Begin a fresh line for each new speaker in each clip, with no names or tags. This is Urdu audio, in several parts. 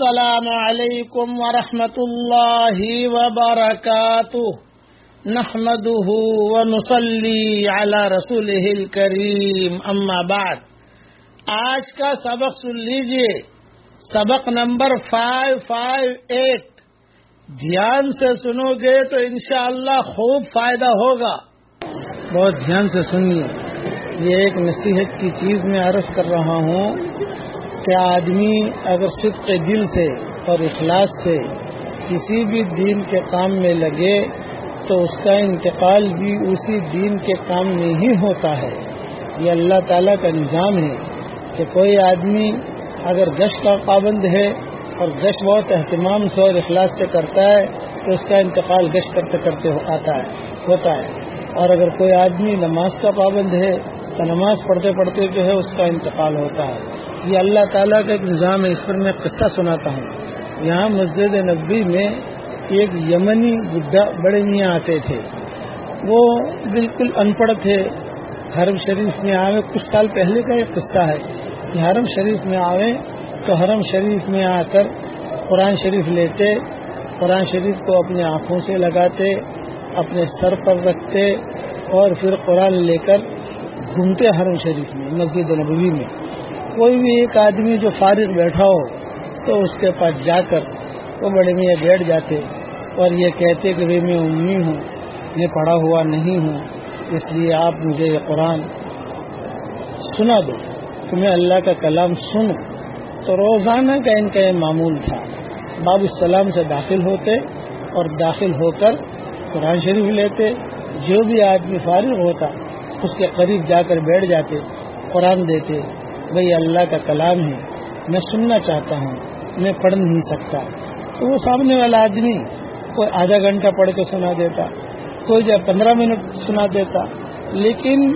السلام عليكم ورحمة الله وبركاته نحمده ونصلي على رسوله الكريم أما بعد۔ آج کا سبق سن لیجیے۔ سبق نمبر فائیو فائیو ایٹ دھیان سے سنو گے تو انشاءاللہ خوب فائدہ ہوگا۔ بہت دھیان سے سنیے۔ یہ ایک نصیحت کی چیز میں عرض کر رہا ہوں۔ کہ آدمی اگر صدق دل سے اور اخلاص سے کسی بھی دین کے کام میں لگے تو اس کا انتقال بھی اسی دین کے کام میں ہی ہوتا ہے۔ یہ اللہ تعالیٰ کا نظام ہے کہ کوئی آدمی اگر گش کا پابند ہے اور گش بہت اہتمام سے اور اخلاص سے کرتا ہے تو اس کا انتقال گش کرتے کرتے آتا ہے، ہوتا ہے۔ اور اگر کوئی آدمی نماز کا پابند ہے تو نماز پڑھتے پڑھتے جو ہے اس کا انتقال ہوتا ہے۔ یہ اللہ تعالیٰ کا ایک نظام ہے، اس پر میں قصہ سناتا ہوں۔ یہاں مسجد نبی میں ایک یمنی بڈھا بڑے میاں آتے تھے۔ وہ بالکل ان پڑھ تھے۔ حرم شریف میں آوے، کچھ سال پہلے کا ایک قصہ ہے کہ حرم شریف میں آوے تو حرم شریف میں آ کر قرآن شریف لیتے، قرآن شریف کو اپنے آنکھوں سے لگاتے، اپنے سر پر رکھتے اور پھر قرآن لے کر گھومتے حرم شریف میں، مسجد نبوی میں۔ کوئی بھی ایک آدمی جو فارغ بیٹھا ہو، تو اس کے پاس جا کر وہ بڑے میاں بیٹھ جاتے۔ اور یہ کہتے کہ میں امی ہوں، میں پڑھا ہوا نہیں ہوں، اس لیے آپ مجھے یہ قرآن سنا دو۔ کہ میں اللہ کا کلام سنوں۔ تو روزانہ کا ان کا یہ معمول تھا۔ باب السلام سے داخل ہوتے اور داخل ہو کر قرآن شریف لیتے۔ جو بھی آدمی فارغ ہوتا اس کے قریب جا کر بیٹھ جاتے، قرآن دیتے بھائی اللہ کا کلام ہے، میں سننا چاہتا ہوں، میں پڑھ نہیں سکتا۔ تو وہ سامنے والا آدمی کوئی آدھا گھنٹہ پڑھ کے سنا دیتا، کوئی جو پندرہ منٹ سنا دیتا، لیکن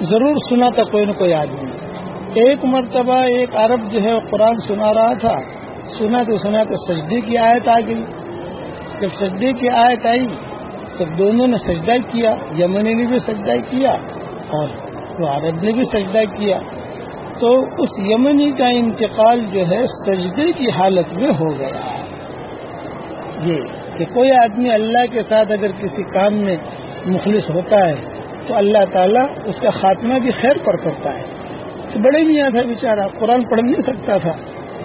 ضرور سنا تھا کوئی نہ کوئی آدمی۔ ایک مرتبہ ایک عرب جو ہے قرآن سنا رہا تھا سنا تو سنا تو سجدے کی آیت آ گئی۔ جب سجدے کی آیت آئی تو دونوں نے سجدہ کیا یمنی نے بھی سجدہ کیا اور وہ عرب نے بھی سجدہ کیا۔ تو اس یمنی کا انتقال جو ہے، سجدے کی حالت میں ہو گیا۔ یہ کہ کوئی آدمی اللہ کے ساتھ اگر کسی کام میں مخلص ہوتا ہے، تو اللہ تعالیٰ اس کا خاتمہ بھی خیر پر کرتا ہے۔ تو بڑے میاں تھا بیچارہ، قرآن پڑھ نہیں سکتا تھا۔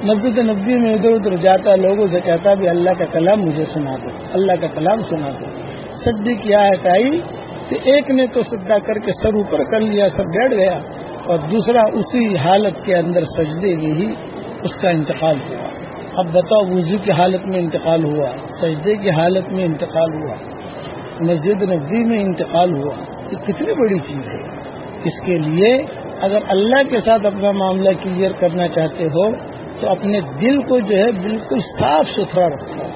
مسجد نبی میں ادھر ادھر جاتا، لوگوں سے کہتا بھی اللہ کا کلام مجھے سنا دو، اللہ کا کلام سنا دو۔ سدی کی آیت آئی تو ایک نے تو سدا کر کے سر اوپر کر لیا سب بیٹھ گیا، اور دوسرا اسی حالت کے اندر سجدے میں ہی اس کا انتقال ہوا۔ اب بتاؤ، وضو کی حالت میں انتقال ہوا، سجدے کی حالت میں انتقال ہوا، مسجد نبی میں انتقال ہوا، یہ کتنی بڑی چیز ہے۔ اس کے لیے اگر اللہ کے ساتھ اپنا معاملہ کلیئر کرنا چاہتے ہو، تو اپنے دل کو جو ہے بالکل صاف ستھرا رکھو۔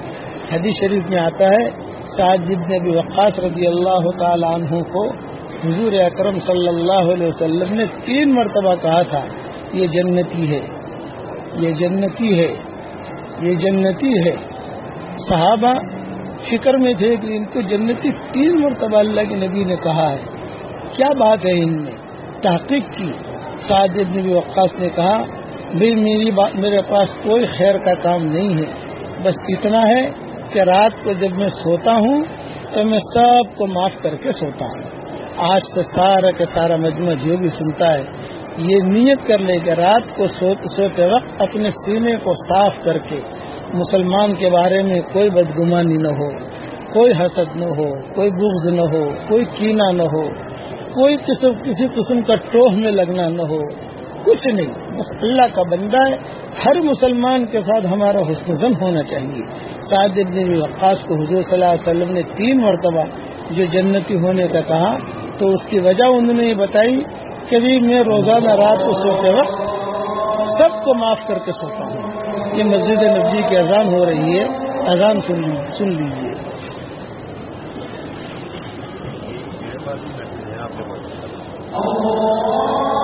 حدیث شریف میں آتا ہے جب نے بھی وقاص رضی اللہ تعالیٰ عنہ کو حضور اکرم صلی اللہ علیہ وسلم نے تین مرتبہ کہا تھا، یہ جنتی ہے، یہ جنتی ہے، یہ جنتی ہے۔ صحابہ فکر میں تھے کہ ان کو جنتی تین مرتبہ اللہ کے نبی نے کہا ہے۔ کیا بات ہے ان نے تحقیق کی۔ ساجد نبی وقاص نے کہا، بھائی میری میرے پاس کوئی خیر کا کام نہیں ہے، بس اتنا ہے کہ رات کو جب میں سوتا ہوں تو میں سب کو معاف کر کے سوتا ہوں۔ آج سے سارا کا سارا مجموعہ جو بھی سنتا ہے، یہ نیت کر لے کہ رات کو سوتے وقت اپنے سینے کو صاف کر کے مسلمان کے بارے میں کوئی بدگمانی نہ ہو، کوئی حسد نہ ہو، کوئی بغض نہ ہو، کوئی کینا نہ ہو، کوئی قسم، کسی قسم کا ٹوہ میں لگنا نہ ہو، کچھ نہیں۔ بس اللہ کا بندہ ہے، ہر مسلمان کے ساتھ ہمارا حسن زن ہونا چاہیے۔ سعد ابن وقاص کو حضور صلی اللہ علیہ وسلم نے تین مرتبہ جو جنتی ہونے کا کہا، تو اس کی وجہ انہوں نے یہ بتائی کہ میں روزانہ رات کو سوتے وقت سب کو معاف کر کے سوتا ہوں۔ یہ مسجد نبی کی اذان ہو رہی ہے۔ اذان سن لیجیے
الحمد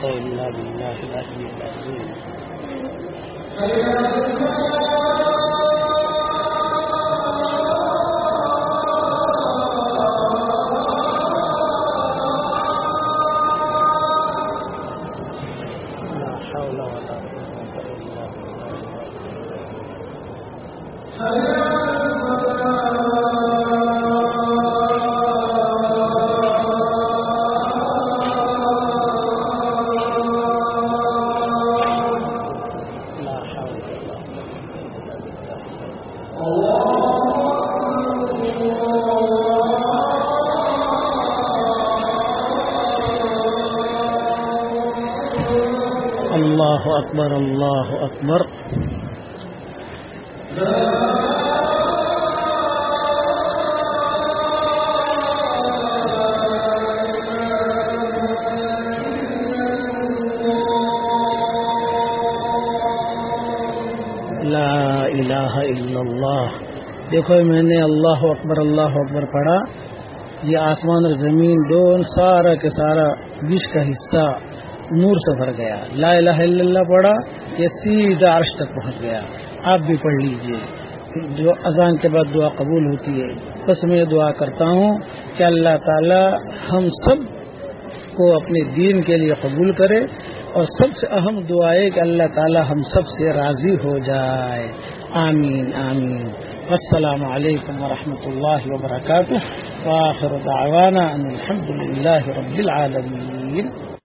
وقومنا بالله الأهل الأهلين الله أكبر الله أكبر لا الہ الا اللہ دیکھو، میں نے اللہ اکبر اللہ اکبر پڑھا. یہ آسمان اور زمین دون سارا کے سارا بیچ کا حصہ. نور سے بھر گیا۔ لا الہ الا اللہ پڑھا، یہ سیدھا عرش تک پہنچ گیا۔ آپ بھی پڑھ لیجیے۔ جو اذان کے بعد دعا قبول ہوتی ہے، بس میں یہ دعا کرتا ہوں کہ اللہ تعالی ہم سب کو اپنے دین کے لیے قبول کرے اور سب سے اہم دعا ہے کہ اللہ تعالی ہم سب سے راضی ہو جائے۔ آمین آمین۔ السلام علیکم ورحمۃ اللہ وبرکاتہ۔ وآخر دعوانا ان الحمد للہ رب العالمین۔